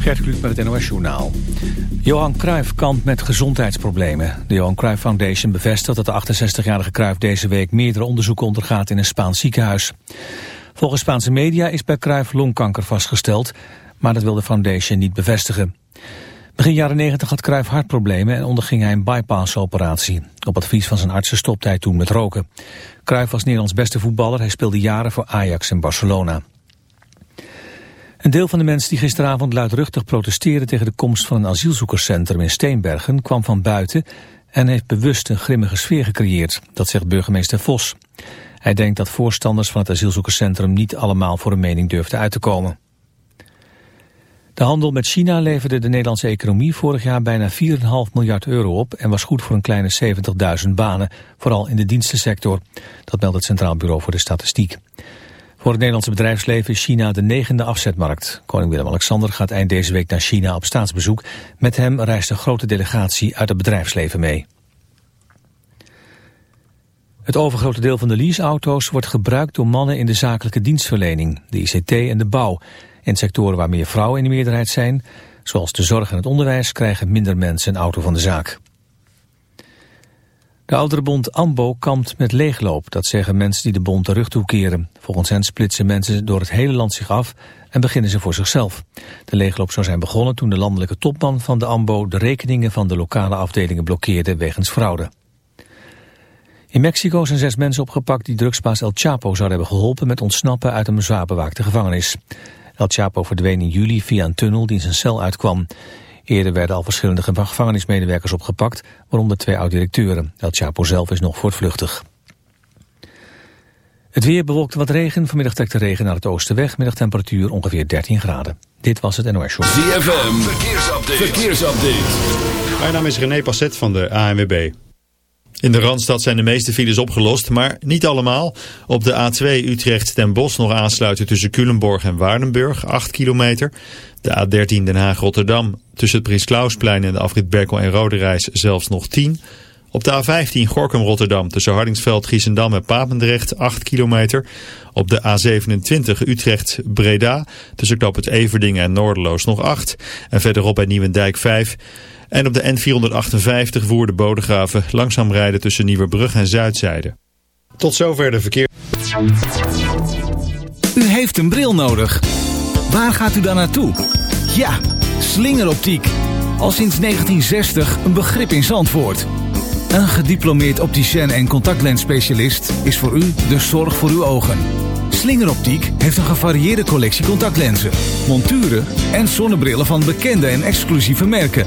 Gert Kluk met het NOS Journaal. Johan Cruijff kampt met gezondheidsproblemen. De Johan Cruijff Foundation bevestigt dat de 68-jarige Cruijff deze week meerdere onderzoeken ondergaat in een Spaans ziekenhuis. Volgens Spaanse media is bij Cruijff longkanker vastgesteld, maar dat wil de foundation niet bevestigen. Begin jaren 90 had Cruijff hartproblemen en onderging hij een bypassoperatie. Op advies van zijn artsen stopte hij toen met roken. Cruijff was Nederlands beste voetballer, hij speelde jaren voor Ajax en Barcelona. Een deel van de mensen die gisteravond luidruchtig protesteerden tegen de komst van een asielzoekerscentrum in Steenbergen kwam van buiten en heeft bewust een grimmige sfeer gecreëerd, dat zegt burgemeester Vos. Hij denkt dat voorstanders van het asielzoekerscentrum niet allemaal voor een mening durfden uit te komen. De handel met China leverde de Nederlandse economie vorig jaar bijna 4,5 miljard euro op en was goed voor een kleine 70.000 banen, vooral in de dienstensector. Dat meldt het Centraal Bureau voor de Statistiek. Voor het Nederlandse bedrijfsleven is China de negende afzetmarkt. Koning Willem-Alexander gaat eind deze week naar China op staatsbezoek. Met hem reist een grote delegatie uit het bedrijfsleven mee. Het overgrote deel van de leaseauto's wordt gebruikt door mannen in de zakelijke dienstverlening, de ICT en de bouw. In sectoren waar meer vrouwen in de meerderheid zijn, zoals de zorg en het onderwijs, krijgen minder mensen een auto van de zaak. De ouderenbond AMBO kampt met leegloop. Dat zeggen mensen die de bond de rug toekeren. Volgens hen splitsen mensen door het hele land zich af en beginnen ze voor zichzelf. De leegloop zou zijn begonnen toen de landelijke topman van de AMBO de rekeningen van de lokale afdelingen blokkeerde wegens fraude. In Mexico zijn zes mensen opgepakt die drugsbaas El Chapo zouden hebben geholpen met ontsnappen uit een zwaar bewaakte gevangenis. El Chapo verdween in juli via een tunnel die zijn cel uitkwam. Eerder werden al verschillende gevangenismedewerkers opgepakt, waaronder twee oud-directeuren. El Chapo zelf is nog voortvluchtig. Het weer bewolkt wat regen. Vanmiddag trekt de regen naar het oosten weg. Middagtemperatuur ongeveer 13 graden. Dit was het NOS Show. ZFM, verkeersupdate. verkeersupdate. Mijn naam is René Passet van de ANWB. In de Randstad zijn de meeste files opgelost, maar niet allemaal. Op de A2 Utrecht ten Bos nog aansluiten tussen Culemborg en Waardenburg, 8 kilometer. De A13 Den Haag-Rotterdam tussen het Prins Klausplein en de afrit Berkel en Roderijs zelfs nog 10. Op de A15 Gorkum-Rotterdam tussen Hardingsveld, Giesendam en Papendrecht 8 kilometer. Op de A27 Utrecht-Breda tussen Knop het Everdingen en Noorderloos nog 8. En verderop bij Nieuwendijk 5. En op de N458 Woerden Bodegraven langzaam rijden tussen Nieuwebrug en Zuidzijde. Tot zover de verkeer. U heeft een bril nodig. Waar gaat u dan naartoe? Ja, slingeroptiek. Al sinds 1960 een begrip in Zandvoort. Een gediplomeerd opticien en contactlensspecialist is voor u de zorg voor uw ogen. Slingeroptiek heeft een gevarieerde collectie contactlenzen, monturen en zonnebrillen van bekende en exclusieve merken.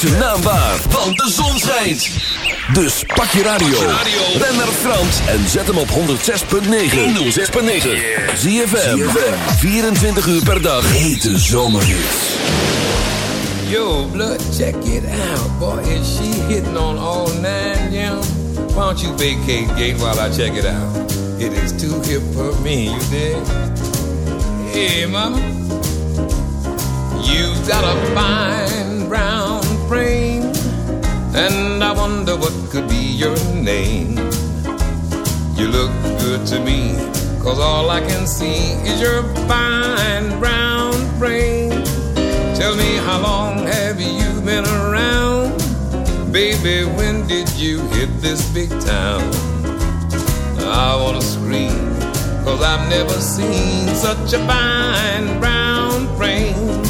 zijn naam waar, want de zon schijnt. Dus pak je radio, ben naar Frans en zet hem op 106.9. 106.9. Zie je 24 uur per dag. Hete zomerhits. Yo, blood, check it out. Boy, is she hitting on all nine, yeah. Why don't you vacate gate while I check it out? It is too hip for me, you dig? Hey, mama. You've got a fine brown and I wonder what could be your name. You look good to me, cause all I can see is your fine brown brain. Tell me, how long have you been around? Baby, when did you hit this big town? I wanna scream, cause I've never seen such a fine brown brain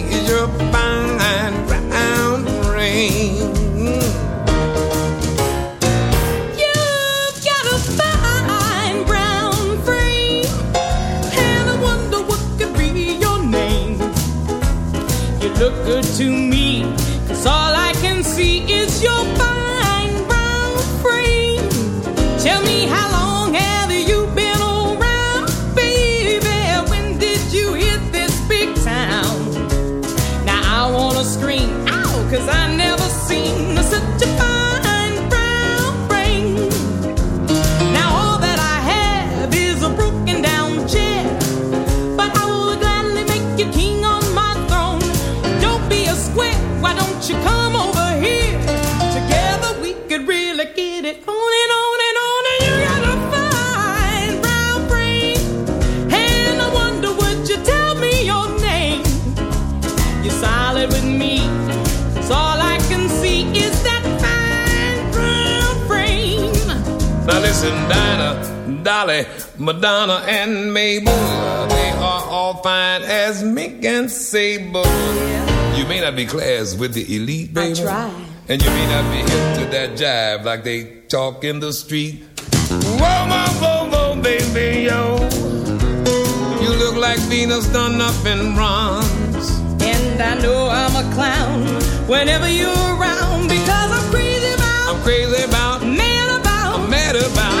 look good to me. not be classed with the elite, baby. I try. And you may not be hip to that jive like they talk in the street. Whoa, my whoa, whoa, baby, yo. You look like Venus done up in bronze. And I know I'm a clown whenever you're around because I'm crazy about. I'm crazy about. Mad about. I'm mad about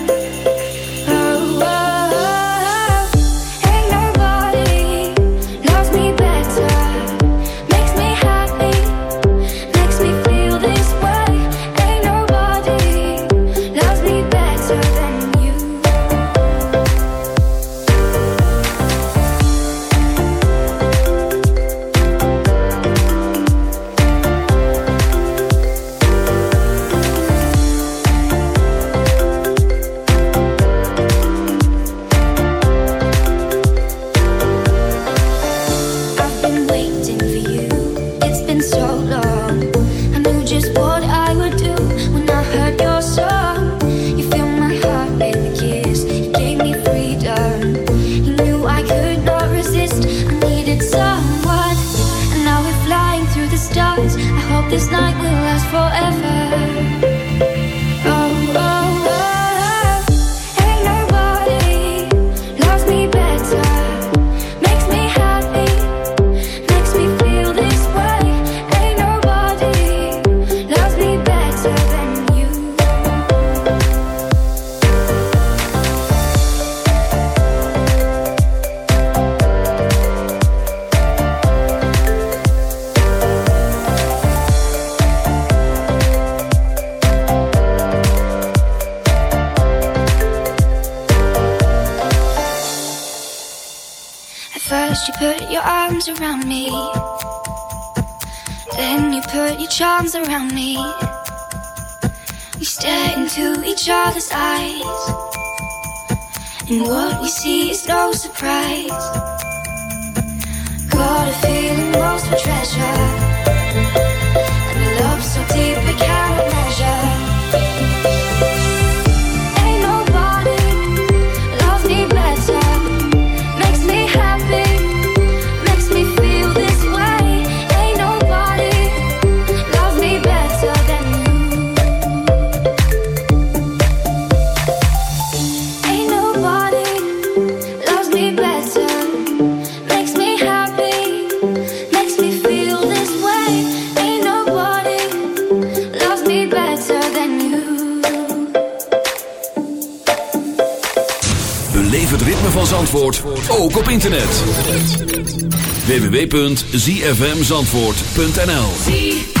www.zfmzandvoort.nl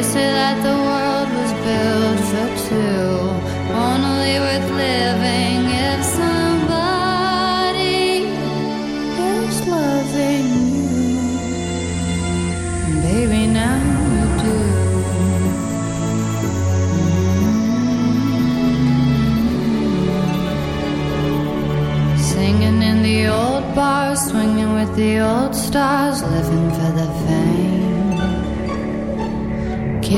They say that the world was built for two, only worth living if somebody is loving you. Baby, now you do. Singing in the old bars, swinging with the old stars,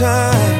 time.